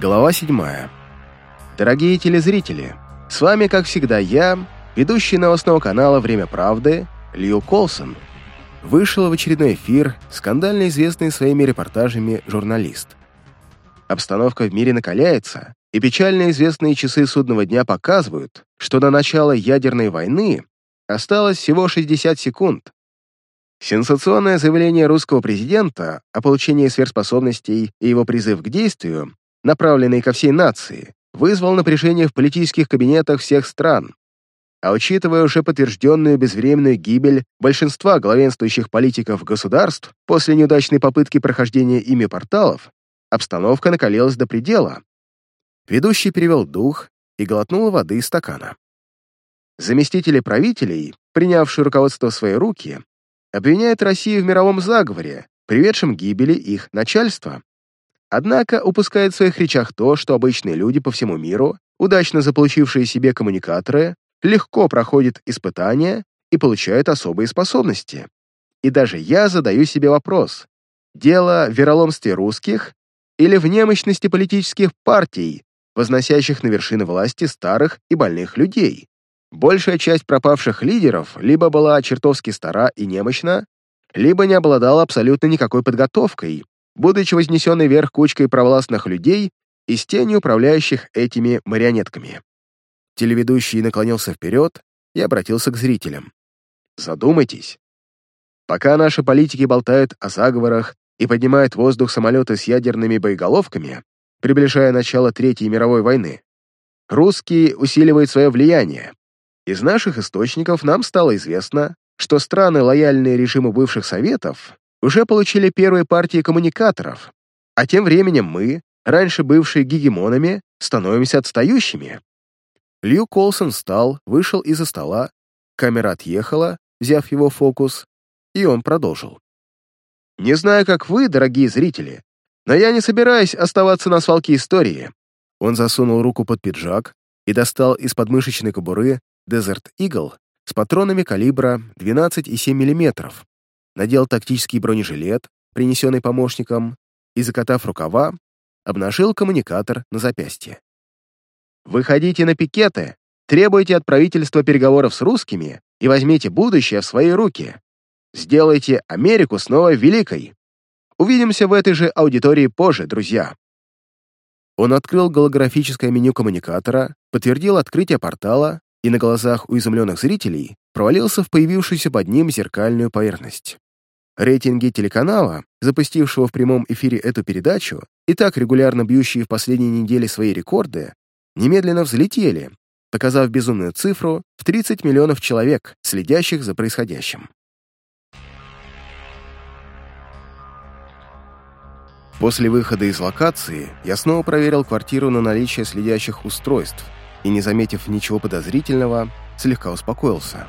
Глава 7. Дорогие телезрители, с вами, как всегда, я, ведущий новостного канала «Время правды» Лью Колсон. Вышел в очередной эфир скандально известный своими репортажами журналист. Обстановка в мире накаляется, и печально известные часы судного дня показывают, что до начала ядерной войны осталось всего 60 секунд. Сенсационное заявление русского президента о получении сверхспособностей и его призыв к действию, направленный ко всей нации, вызвал напряжение в политических кабинетах всех стран. А учитывая уже подтвержденную безвременную гибель большинства главенствующих политиков государств после неудачной попытки прохождения ими порталов, обстановка накалилась до предела. Ведущий перевел дух и глотнул воды из стакана. Заместители правителей, принявшие руководство в свои руки, обвиняют Россию в мировом заговоре, приведшем к гибели их начальства. Однако упускает в своих речах то, что обычные люди по всему миру, удачно заполучившие себе коммуникаторы, легко проходят испытания и получают особые способности. И даже я задаю себе вопрос, дело в вероломстве русских или в немощности политических партий, возносящих на вершины власти старых и больных людей? Большая часть пропавших лидеров либо была чертовски стара и немощна, либо не обладала абсолютно никакой подготовкой, будучи вознесенной вверх кучкой провластных людей из тени управляющих этими марионетками. Телеведущий наклонился вперед и обратился к зрителям. Задумайтесь. Пока наши политики болтают о заговорах и поднимают в воздух самолеты с ядерными боеголовками, приближая начало Третьей мировой войны, русские усиливают свое влияние, из наших источников нам стало известно, что страны, лояльные режиму бывших Советов, уже получили первые партии коммуникаторов, а тем временем мы, раньше бывшие гегемонами, становимся отстающими. Лью Колсон встал, вышел из-за стола, камера отъехала, взяв его фокус, и он продолжил. «Не знаю, как вы, дорогие зрители, но я не собираюсь оставаться на свалке истории». Он засунул руку под пиджак и достал из подмышечной кобуры Desert Eagle с патронами калибра 12,7 мм, надел тактический бронежилет, принесенный помощником, и, закатав рукава, обнажил коммуникатор на запястье. «Выходите на пикеты, требуйте от правительства переговоров с русскими и возьмите будущее в свои руки. Сделайте Америку снова великой. Увидимся в этой же аудитории позже, друзья». Он открыл голографическое меню коммуникатора, подтвердил открытие портала и на глазах у изумленных зрителей провалился в появившуюся под ним зеркальную поверхность. Рейтинги телеканала, запустившего в прямом эфире эту передачу, и так регулярно бьющие в последние недели свои рекорды, немедленно взлетели, показав безумную цифру в 30 миллионов человек, следящих за происходящим. После выхода из локации я снова проверил квартиру на наличие следящих устройств — и, не заметив ничего подозрительного, слегка успокоился.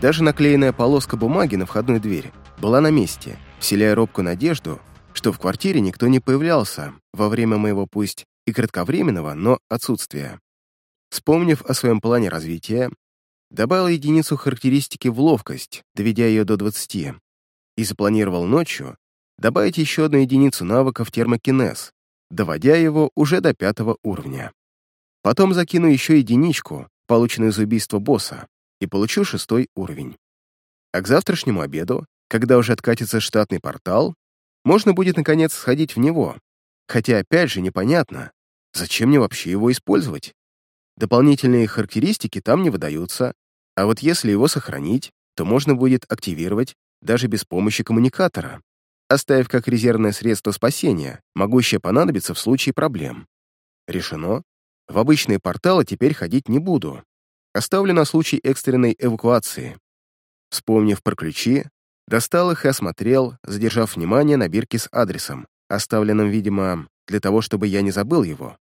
Даже наклеенная полоска бумаги на входной двери была на месте, вселяя робкую надежду, что в квартире никто не появлялся во время моего пусть и кратковременного, но отсутствия. Вспомнив о своем плане развития, добавил единицу характеристики в ловкость, доведя ее до 20, и запланировал ночью добавить еще одну единицу навыка в термокинез, доводя его уже до пятого уровня. Потом закину еще единичку, полученную за убийство босса, и получу шестой уровень. А к завтрашнему обеду, когда уже откатится штатный портал, можно будет, наконец, сходить в него. Хотя, опять же, непонятно, зачем мне вообще его использовать. Дополнительные характеристики там не выдаются, а вот если его сохранить, то можно будет активировать даже без помощи коммуникатора, оставив как резервное средство спасения, могущее понадобиться в случае проблем. Решено. В обычные порталы теперь ходить не буду. Оставлю на случай экстренной эвакуации. Вспомнив про ключи, достал их и осмотрел, задержав внимание на бирке с адресом, оставленным, видимо, для того, чтобы я не забыл его.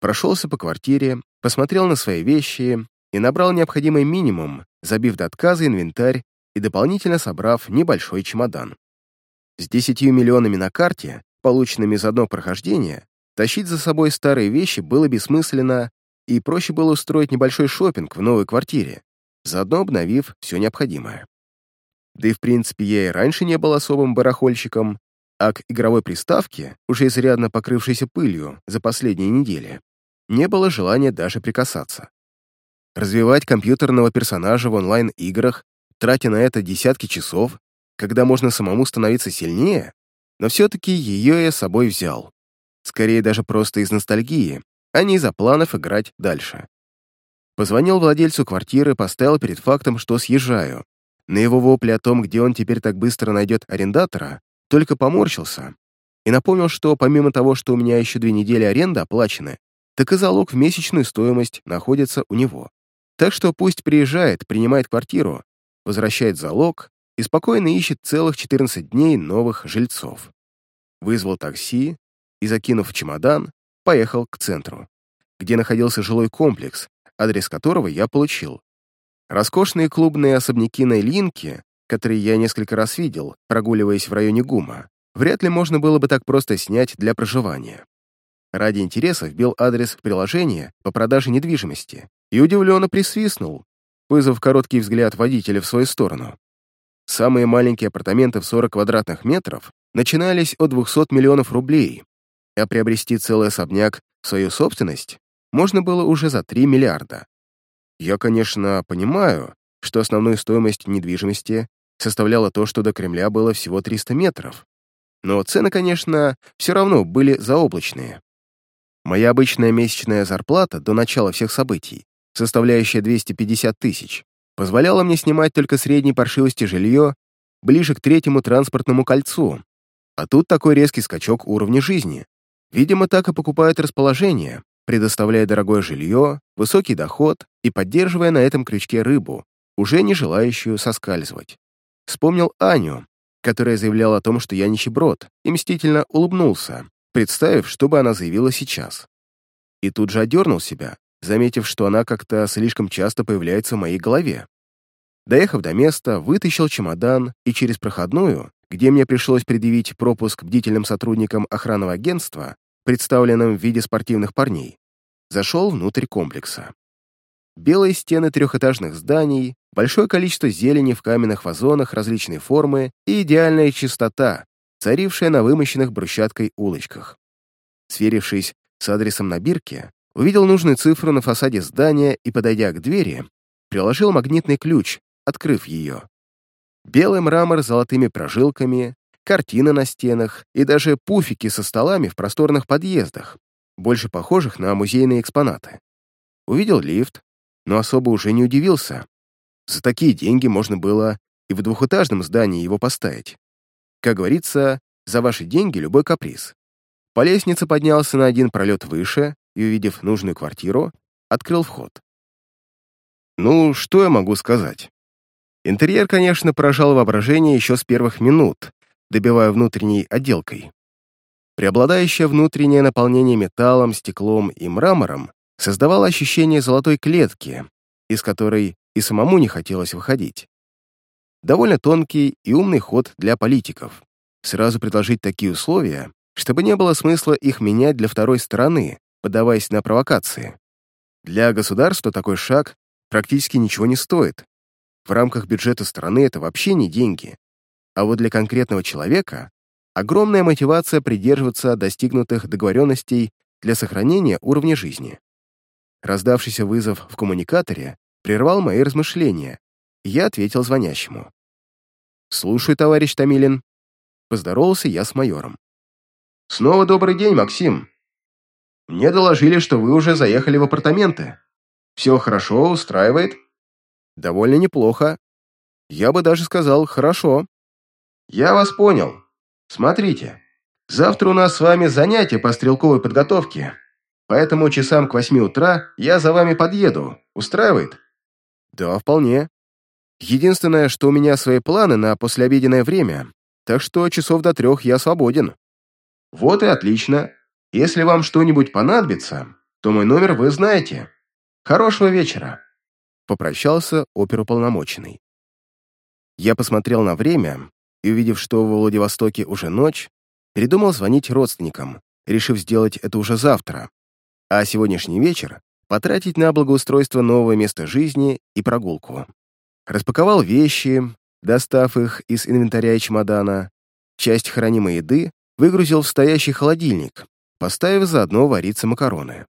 Прошелся по квартире, посмотрел на свои вещи и набрал необходимый минимум, забив до отказа инвентарь и дополнительно собрав небольшой чемодан. С 10 миллионами на карте, полученными за одно прохождение, Тащить за собой старые вещи было бессмысленно, и проще было устроить небольшой шопинг в новой квартире, заодно обновив все необходимое. Да и в принципе я и раньше не был особым барахольщиком, а к игровой приставке, уже изрядно покрывшейся пылью за последние недели, не было желания даже прикасаться. Развивать компьютерного персонажа в онлайн-играх, тратя на это десятки часов, когда можно самому становиться сильнее, но все-таки ее я с собой взял. Скорее даже просто из ностальгии, а не из-за планов играть дальше. Позвонил владельцу квартиры, поставил перед фактом, что съезжаю. На его вопли о том, где он теперь так быстро найдет арендатора, только поморщился и напомнил, что помимо того, что у меня еще две недели аренды оплачены, так и залог в месячную стоимость находится у него. Так что пусть приезжает, принимает квартиру, возвращает залог и спокойно ищет целых 14 дней новых жильцов. Вызвал такси и, закинув чемодан, поехал к центру, где находился жилой комплекс, адрес которого я получил. Роскошные клубные особняки на Ильинке, которые я несколько раз видел, прогуливаясь в районе ГУМа, вряд ли можно было бы так просто снять для проживания. Ради интереса вбил адрес в приложение по продаже недвижимости и удивленно присвистнул, вызвав короткий взгляд водителя в свою сторону. Самые маленькие апартаменты в 40 квадратных метров начинались от 200 миллионов рублей, а приобрести целый особняк в свою собственность можно было уже за 3 миллиарда. Я, конечно, понимаю, что основную стоимость недвижимости составляла то, что до Кремля было всего 300 метров, но цены, конечно, все равно были заоблачные. Моя обычная месячная зарплата до начала всех событий, составляющая 250 тысяч, позволяла мне снимать только средней паршивости жилье ближе к третьему транспортному кольцу, а тут такой резкий скачок уровня жизни. Видимо, так и покупают расположение, предоставляя дорогое жилье, высокий доход и поддерживая на этом крючке рыбу, уже не желающую соскальзывать. Вспомнил Аню, которая заявляла о том, что я нищеброд, и мстительно улыбнулся, представив, что бы она заявила сейчас. И тут же одернул себя, заметив, что она как-то слишком часто появляется в моей голове. Доехав до места, вытащил чемодан и через проходную, где мне пришлось предъявить пропуск бдительным сотрудникам охранного агентства, представленным в виде спортивных парней, зашел внутрь комплекса. Белые стены трехэтажных зданий, большое количество зелени в каменных вазонах различной формы и идеальная чистота, царившая на вымощенных брусчаткой улочках. Сверившись с адресом на бирке, увидел нужную цифру на фасаде здания и, подойдя к двери, приложил магнитный ключ, открыв ее. Белый мрамор с золотыми прожилками, картины на стенах и даже пуфики со столами в просторных подъездах, больше похожих на музейные экспонаты. Увидел лифт, но особо уже не удивился. За такие деньги можно было и в двухэтажном здании его поставить. Как говорится, за ваши деньги любой каприз. По лестнице поднялся на один пролет выше и, увидев нужную квартиру, открыл вход. Ну, что я могу сказать? Интерьер, конечно, поражал воображение еще с первых минут, добивая внутренней отделкой. Преобладающее внутреннее наполнение металлом, стеклом и мрамором создавало ощущение золотой клетки, из которой и самому не хотелось выходить. Довольно тонкий и умный ход для политиков. Сразу предложить такие условия, чтобы не было смысла их менять для второй стороны, подаваясь на провокации. Для государства такой шаг практически ничего не стоит. В рамках бюджета страны это вообще не деньги. А вот для конкретного человека огромная мотивация придерживаться достигнутых договоренностей для сохранения уровня жизни. Раздавшийся вызов в коммуникаторе прервал мои размышления, и я ответил звонящему. «Слушаю, товарищ Томилин». Поздоровался я с майором. «Снова добрый день, Максим. Мне доложили, что вы уже заехали в апартаменты. Все хорошо, устраивает?» «Довольно неплохо. Я бы даже сказал, хорошо». «Я вас понял. Смотрите, завтра у нас с вами занятие по стрелковой подготовке, поэтому часам к восьми утра я за вами подъеду. Устраивает?» «Да, вполне. Единственное, что у меня свои планы на послеобеденное время, так что часов до трех я свободен». «Вот и отлично. Если вам что-нибудь понадобится, то мой номер вы знаете. Хорошего вечера!» Попрощался оперуполномоченный. Я посмотрел на время и, увидев, что во Владивостоке уже ночь, передумал звонить родственникам, решив сделать это уже завтра, а сегодняшний вечер потратить на благоустройство нового места жизни и прогулку. Распаковал вещи, достав их из инвентаря и чемодана, часть хранимой еды выгрузил в стоящий холодильник, поставив заодно вариться макароны.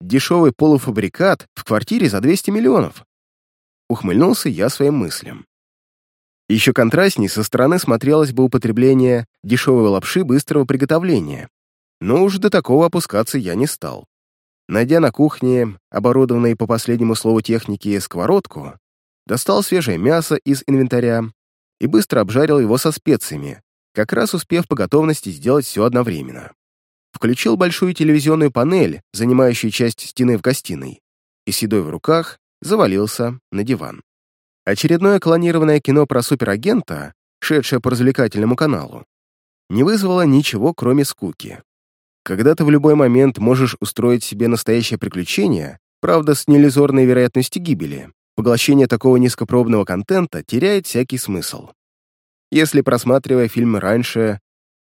Дешевый полуфабрикат в квартире за 200 миллионов. Ухмыльнулся я своим мыслям. Еще контрастней со стороны смотрелось бы употребление дешевой лапши быстрого приготовления, но уж до такого опускаться я не стал. Найдя на кухне, оборудованной по последнему слову техники, сковородку, достал свежее мясо из инвентаря и быстро обжарил его со специями, как раз успев по готовности сделать все одновременно. Включил большую телевизионную панель, занимающую часть стены в гостиной, и с в руках завалился на диван. Очередное клонированное кино про суперагента, шедшее по развлекательному каналу, не вызвало ничего, кроме скуки. Когда ты в любой момент можешь устроить себе настоящее приключение, правда, с нелизорной вероятностью гибели, поглощение такого низкопробного контента теряет всякий смысл. Если, просматривая фильмы раньше,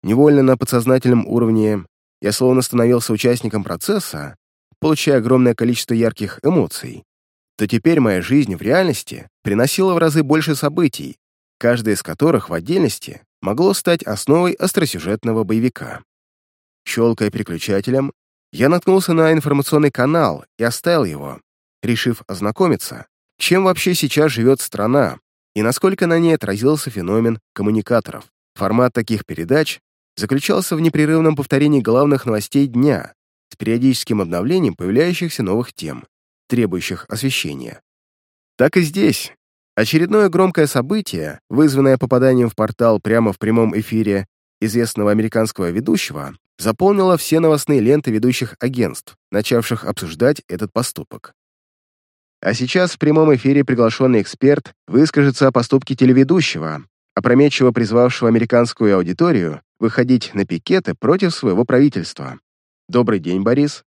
невольно на подсознательном уровне, я словно становился участником процесса, получая огромное количество ярких эмоций, то теперь моя жизнь в реальности приносила в разы больше событий, каждое из которых в отдельности могло стать основой остросюжетного боевика. Щелкая переключателем, я наткнулся на информационный канал и оставил его, решив ознакомиться, чем вообще сейчас живет страна и насколько на ней отразился феномен коммуникаторов. Формат таких передач заключался в непрерывном повторении главных новостей дня с периодическим обновлением появляющихся новых тем, требующих освещения. Так и здесь. Очередное громкое событие, вызванное попаданием в портал прямо в прямом эфире известного американского ведущего, заполнила все новостные ленты ведущих агентств, начавших обсуждать этот поступок. А сейчас в прямом эфире приглашенный эксперт выскажется о поступке телеведущего, опрометчиво призвавшего американскую аудиторию выходить на пикеты против своего правительства. «Добрый день, Борис», —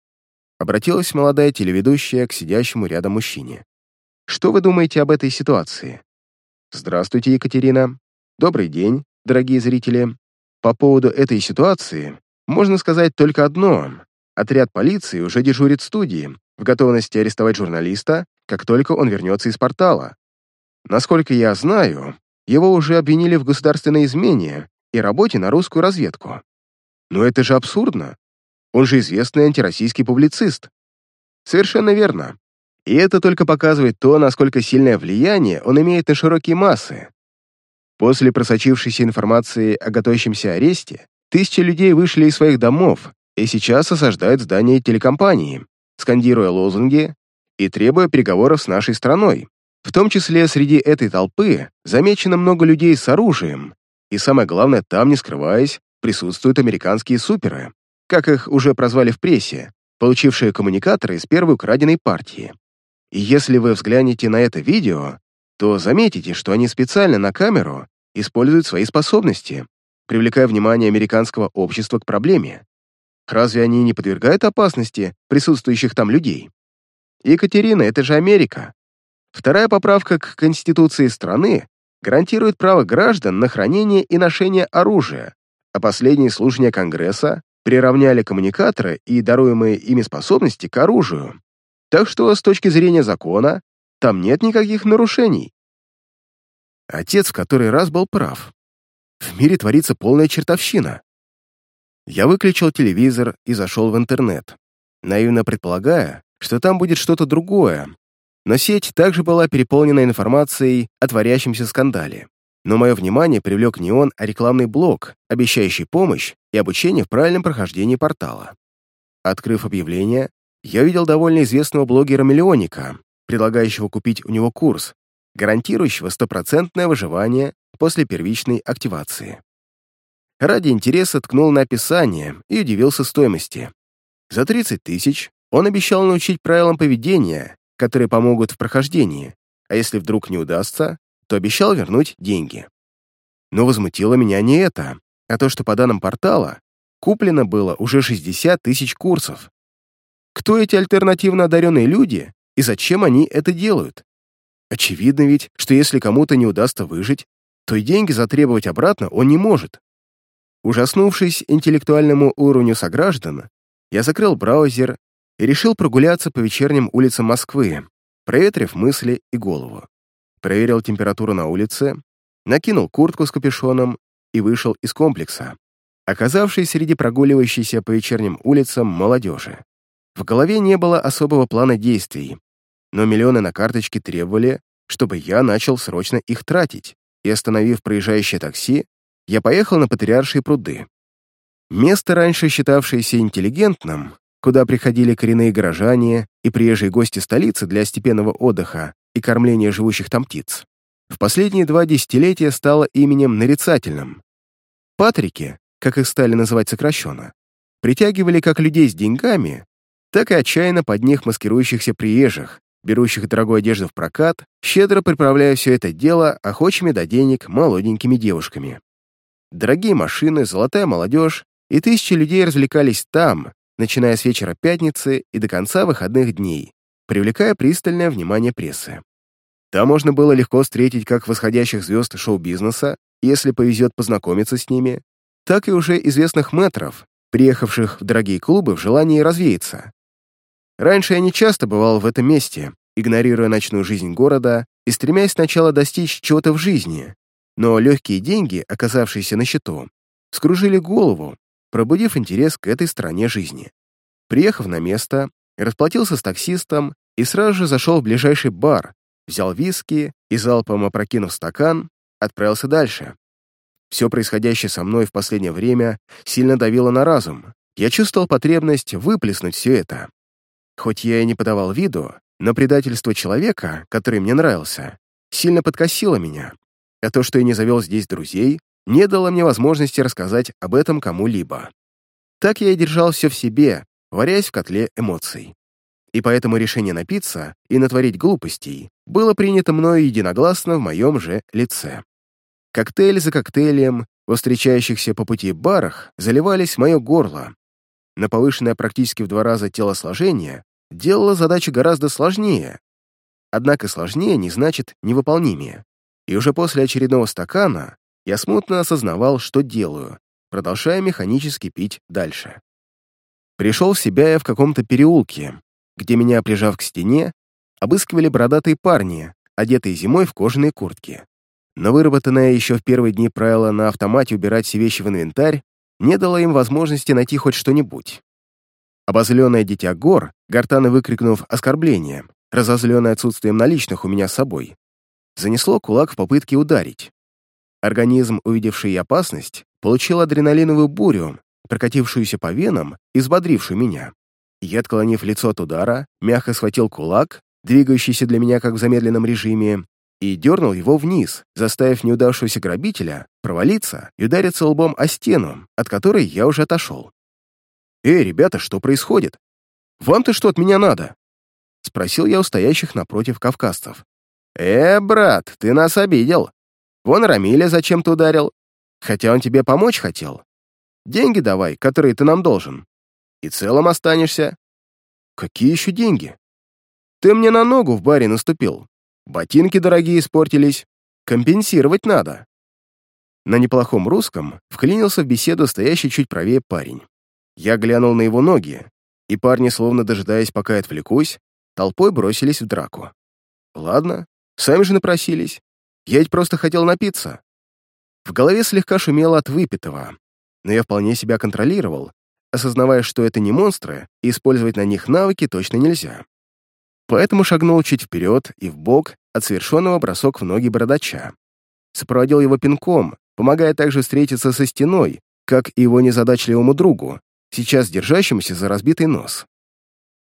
обратилась молодая телеведущая к сидящему рядом мужчине. «Что вы думаете об этой ситуации?» «Здравствуйте, Екатерина. Добрый день, дорогие зрители. По поводу этой ситуации можно сказать только одно. Отряд полиции уже дежурит в студии, в готовности арестовать журналиста, как только он вернется из портала. Насколько я знаю, его уже обвинили в государственной измене и работе на русскую разведку. Но это же абсурдно. Он же известный антироссийский публицист. Совершенно верно. И это только показывает то, насколько сильное влияние он имеет на широкие массы. После просочившейся информации о готовящемся аресте, Тысячи людей вышли из своих домов и сейчас осаждают здание телекомпании, скандируя лозунги и требуя переговоров с нашей страной. В том числе среди этой толпы замечено много людей с оружием, и самое главное, там, не скрываясь, присутствуют американские суперы, как их уже прозвали в прессе, получившие коммуникаторы из первой украденной партии. И если вы взглянете на это видео, то заметите, что они специально на камеру используют свои способности, привлекая внимание американского общества к проблеме. Разве они не подвергают опасности присутствующих там людей? Екатерина, это же Америка. Вторая поправка к Конституции страны гарантирует право граждан на хранение и ношение оружия, а последние слушания Конгресса приравняли коммуникаторы и даруемые ими способности к оружию. Так что, с точки зрения закона, там нет никаких нарушений. Отец в который раз был прав. В мире творится полная чертовщина. Я выключил телевизор и зашел в интернет, наивно предполагая, что там будет что-то другое, но сеть также была переполнена информацией о творящемся скандале. Но мое внимание привлек не он, а рекламный блок, обещающий помощь и обучение в правильном прохождении портала. Открыв объявление, я видел довольно известного блогера-миллионника, предлагающего купить у него курс, гарантирующего стопроцентное выживание после первичной активации. Ради интереса ткнул на описание и удивился стоимости. За 30 тысяч он обещал научить правилам поведения, которые помогут в прохождении, а если вдруг не удастся, то обещал вернуть деньги. Но возмутило меня не это, а то, что по данным портала куплено было уже 60 тысяч курсов. Кто эти альтернативно одаренные люди и зачем они это делают? Очевидно ведь, что если кому-то не удастся выжить, то и деньги затребовать обратно он не может. Ужаснувшись интеллектуальному уровню сограждан, я закрыл браузер и решил прогуляться по вечерним улицам Москвы, проветрив мысли и голову. Проверил температуру на улице, накинул куртку с капюшоном и вышел из комплекса, оказавшись среди прогуливающейся по вечерним улицам молодежи. В голове не было особого плана действий, но миллионы на карточке требовали, чтобы я начал срочно их тратить, и, остановив проезжающее такси, я поехал на Патриаршие пруды. Место, раньше считавшееся интеллигентным, куда приходили коренные горожане и приезжие гости столицы для степенного отдыха и кормления живущих там птиц, в последние два десятилетия стало именем нарицательным. Патрики, как их стали называть сокращенно, притягивали как людей с деньгами, так и отчаянно под них маскирующихся приезжих, берущих дорогую одежду в прокат, щедро приправляя все это дело охочими до денег молоденькими девушками. Дорогие машины, золотая молодежь и тысячи людей развлекались там, начиная с вечера пятницы и до конца выходных дней, привлекая пристальное внимание прессы. Там можно было легко встретить как восходящих звезд шоу-бизнеса, если повезет познакомиться с ними, так и уже известных мэтров, приехавших в дорогие клубы в желании развеяться. Раньше я не часто бывал в этом месте, игнорируя ночную жизнь города и стремясь сначала достичь чего-то в жизни, но легкие деньги, оказавшиеся на счету, скружили голову, пробудив интерес к этой стороне жизни. Приехав на место, расплатился с таксистом и сразу же зашел в ближайший бар, взял виски и, залпом опрокинув стакан, отправился дальше. Все происходящее со мной в последнее время сильно давило на разум. Я чувствовал потребность выплеснуть все это. Хоть я и не подавал виду, но предательство человека, который мне нравился, сильно подкосило меня, а то, что я не завел здесь друзей, не дало мне возможности рассказать об этом кому-либо. Так я и держал все в себе, варясь в котле эмоций. И поэтому решение напиться и натворить глупостей было принято мною единогласно в моем же лице. Коктейль за коктейлем во встречающихся по пути барах заливались мое горло. Но повышенное практически в два раза телосложение делало задачу гораздо сложнее. Однако сложнее не значит невыполнимее. И уже после очередного стакана я смутно осознавал, что делаю, продолжая механически пить дальше. Пришел в себя я в каком-то переулке, где меня, прижав к стене, обыскивали бородатые парни, одетые зимой в кожаные куртки но выработанное еще в первые дни правило на автомате убирать все вещи в инвентарь не дало им возможности найти хоть что-нибудь. Обозленное дитя гор, гортано выкрикнув оскорбление, разозленное отсутствием наличных у меня с собой, занесло кулак в попытке ударить. Организм, увидевший опасность, получил адреналиновую бурю, прокатившуюся по венам и взбодрившую меня. Я, отклонив лицо от удара, мягко схватил кулак, двигающийся для меня как в замедленном режиме, и дернул его вниз, заставив неудавшегося грабителя провалиться и удариться лбом о стену, от которой я уже отошел. «Эй, ребята, что происходит? Вам-то что от меня надо?» — спросил я у стоящих напротив кавказцев. «Э, брат, ты нас обидел. Вон Рамиля зачем-то ударил, хотя он тебе помочь хотел. Деньги давай, которые ты нам должен. И целым останешься». «Какие еще деньги?» «Ты мне на ногу в баре наступил, Ботинки дорогие испортились. Компенсировать надо. На неплохом русском вклинился в беседу стоящий чуть правее парень. Я глянул на его ноги, и парни, словно дожидаясь, пока я отвлекусь, толпой бросились в драку. Ладно, сами же напросились. Я ведь просто хотел напиться. В голове слегка шумело от выпитого, но я вполне себя контролировал, осознавая, что это не монстры, использовать на них навыки точно нельзя поэтому шагнул чуть вперед и в бок от совершенного бросок в ноги бородача. Сопроводил его пинком, помогая также встретиться со стеной, как и его незадачливому другу, сейчас держащемуся за разбитый нос.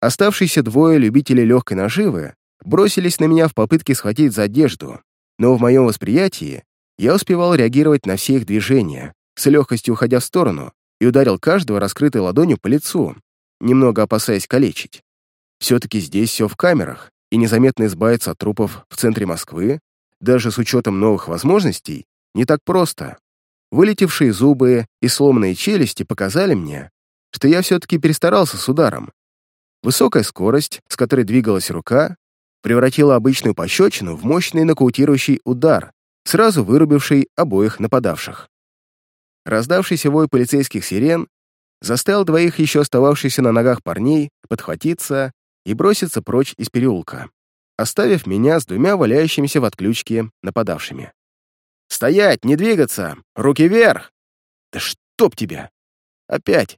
Оставшиеся двое любителей легкой наживы бросились на меня в попытке схватить за одежду, но в моем восприятии я успевал реагировать на все их движения, с легкостью уходя в сторону, ударил каждого раскрытой ладонью по лицу, немного опасаясь калечить. Все-таки здесь все в камерах, и незаметно избавиться от трупов в центре Москвы, даже с учетом новых возможностей, не так просто. Вылетевшие зубы и сломанные челюсти показали мне, что я все-таки перестарался с ударом. Высокая скорость, с которой двигалась рука, превратила обычную пощечину в мощный нокаутирующий удар, сразу вырубивший обоих нападавших. Раздавшийся вой полицейских сирен заставил двоих еще остававшихся на ногах парней подхватиться и броситься прочь из переулка, оставив меня с двумя валяющимися в отключке нападавшими. Стоять, не двигаться! Руки вверх! Да чтоб тебя! Опять!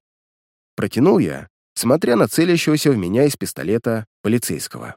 Протянул я, смотря на целящегося в меня из пистолета полицейского.